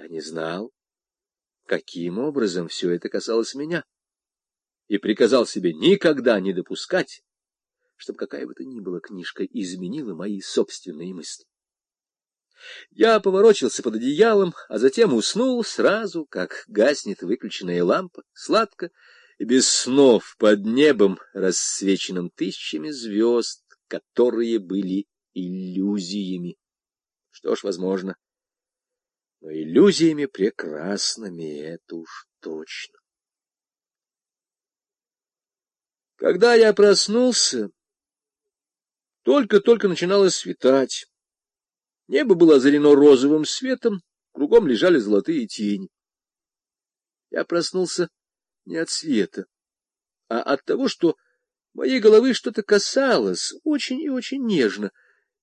Я не знал, каким образом все это касалось меня, и приказал себе никогда не допускать, чтобы какая бы то ни была книжка изменила мои собственные мысли. Я поворочился под одеялом, а затем уснул сразу, как гаснет выключенная лампа, сладко и без снов под небом, рассвеченным тысячами звезд, которые были иллюзиями. Что ж, возможно, но иллюзиями прекрасными, это уж точно. Когда я проснулся, только-только начинало светать. Небо было озарено розовым светом, кругом лежали золотые тени. Я проснулся не от света, а от того, что моей головы что-то касалось, очень и очень нежно.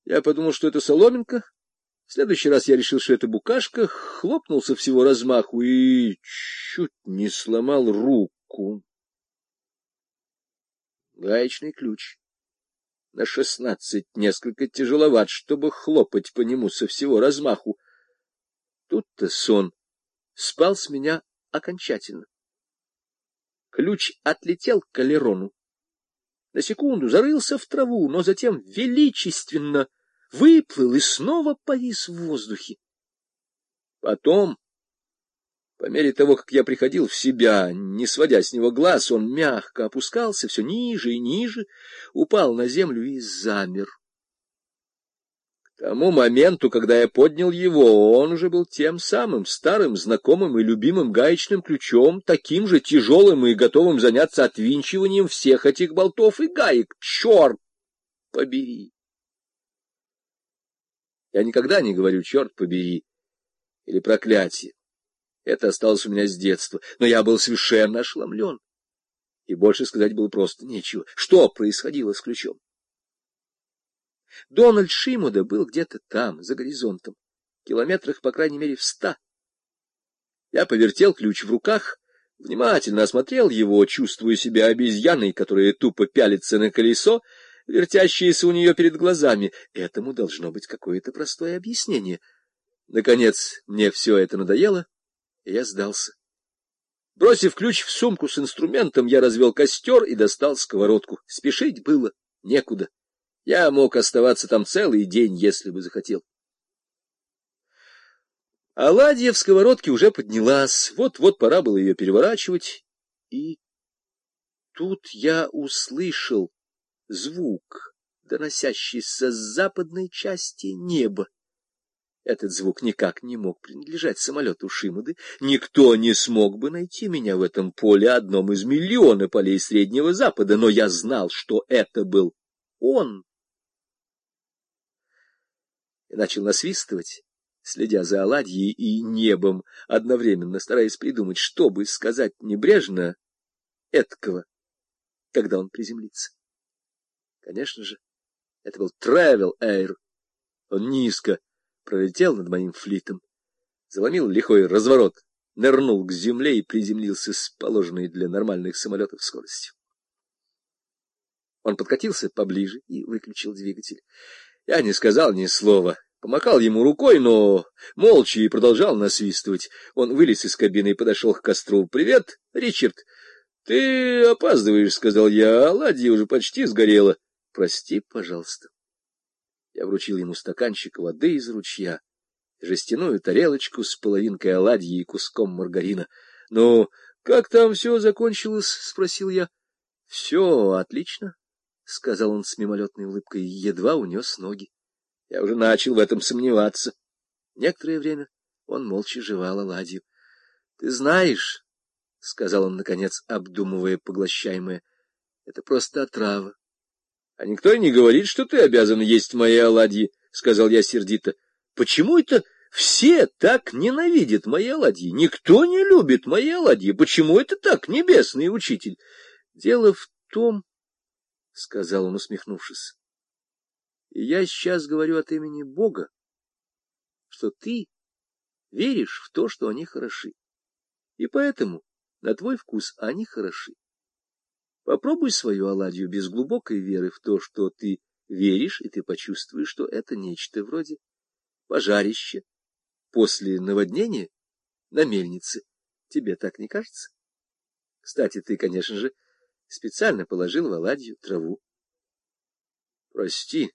Я подумал, что это соломинка. В следующий раз я решил, что это букашка, хлопнулся всего размаху и чуть не сломал руку. Гаечный ключ на шестнадцать, несколько тяжеловат, чтобы хлопать по нему со всего размаху. Тут-то сон спал с меня окончательно. Ключ отлетел к калерону. На секунду зарылся в траву, но затем величественно выплыл и снова повис в воздухе. Потом по мере того, как я приходил в себя, не сводя с него глаз, он мягко опускался все ниже и ниже, упал на землю и замер. К тому моменту, когда я поднял его, он уже был тем самым старым, знакомым и любимым гаечным ключом, таким же тяжелым и готовым заняться отвинчиванием всех этих болтов и гаек. Черт побери! Я никогда не говорю «черт побери» или «проклятие». Это осталось у меня с детства, но я был совершенно ошеломлен. И больше сказать было просто нечего. Что происходило с ключом? Дональд Шимуда был где-то там, за горизонтом, километрах, по крайней мере, в ста. Я повертел ключ в руках, внимательно осмотрел его, чувствуя себя обезьяной, которая тупо пялится на колесо, вертящееся у нее перед глазами. Этому должно быть какое-то простое объяснение. Наконец, мне все это надоело, и я сдался. Бросив ключ в сумку с инструментом, я развел костер и достал сковородку. Спешить было некуда. Я мог оставаться там целый день, если бы захотел. Оладья в сковородке уже поднялась, вот-вот пора было ее переворачивать. И тут я услышал звук, доносящийся с западной части неба. Этот звук никак не мог принадлежать самолету Шимады. Никто не смог бы найти меня в этом поле, одном из миллиона полей Среднего Запада, но я знал, что это был он. Я начал насвистывать, следя за оладьей и небом, одновременно стараясь придумать, что бы сказать небрежно эткого, когда он приземлится. Конечно же, это был Travel Air. Он низко пролетел над моим флитом, заломил лихой разворот, нырнул к земле и приземлился с положенной для нормальных самолетов скоростью. Он подкатился поближе и выключил двигатель. Я не сказал ни слова, помахал ему рукой, но молча и продолжал насвистывать. Он вылез из кабины и подошел к костру. — Привет, Ричард. — Ты опаздываешь, — сказал я, — оладья уже почти сгорела. — Прости, пожалуйста. Я вручил ему стаканчик воды из ручья, жестяную тарелочку с половинкой оладьи и куском маргарина. — Ну, как там все закончилось? — спросил я. — Все отлично, — сказал он с мимолетной улыбкой, и едва унес ноги. Я уже начал в этом сомневаться. Некоторое время он молча жевал оладью. — Ты знаешь, — сказал он, наконец, обдумывая поглощаемое, — это просто отрава. — А никто и не говорит, что ты обязан есть мои оладьи, — сказал я сердито. — Почему это все так ненавидят мои оладьи? Никто не любит мои оладьи. Почему это так, небесный учитель? — Дело в том, — сказал он, усмехнувшись, — я сейчас говорю от имени Бога, что ты веришь в то, что они хороши, и поэтому на твой вкус они хороши. Попробуй свою оладью без глубокой веры в то, что ты веришь, и ты почувствуешь, что это нечто вроде пожарища после наводнения на мельнице. Тебе так не кажется? Кстати, ты, конечно же, специально положил в оладью траву. Прости.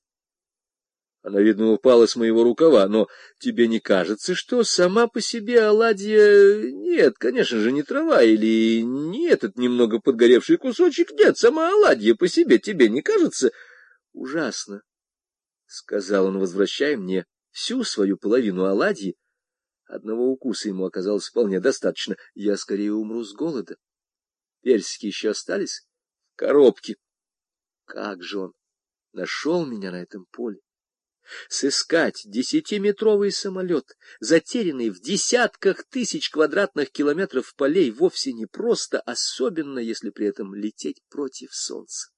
Она, видно, упала с моего рукава, но тебе не кажется, что сама по себе оладья... Нет, конечно же, не трава или не этот немного подгоревший кусочек. Нет, сама оладья по себе тебе не кажется? Ужасно, — сказал он, возвращая мне всю свою половину оладьи. Одного укуса ему оказалось вполне достаточно. Я скорее умру с голода. Персики еще остались? В коробке. Как же он нашел меня на этом поле? Сыскать десятиметровый самолет, затерянный в десятках тысяч квадратных километров полей, вовсе не просто, особенно если при этом лететь против солнца.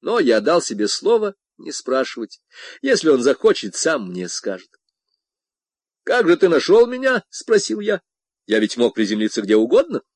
Но я дал себе слово не спрашивать. Если он захочет, сам мне скажет. — Как же ты нашел меня? — спросил я. — Я ведь мог приземлиться где угодно. —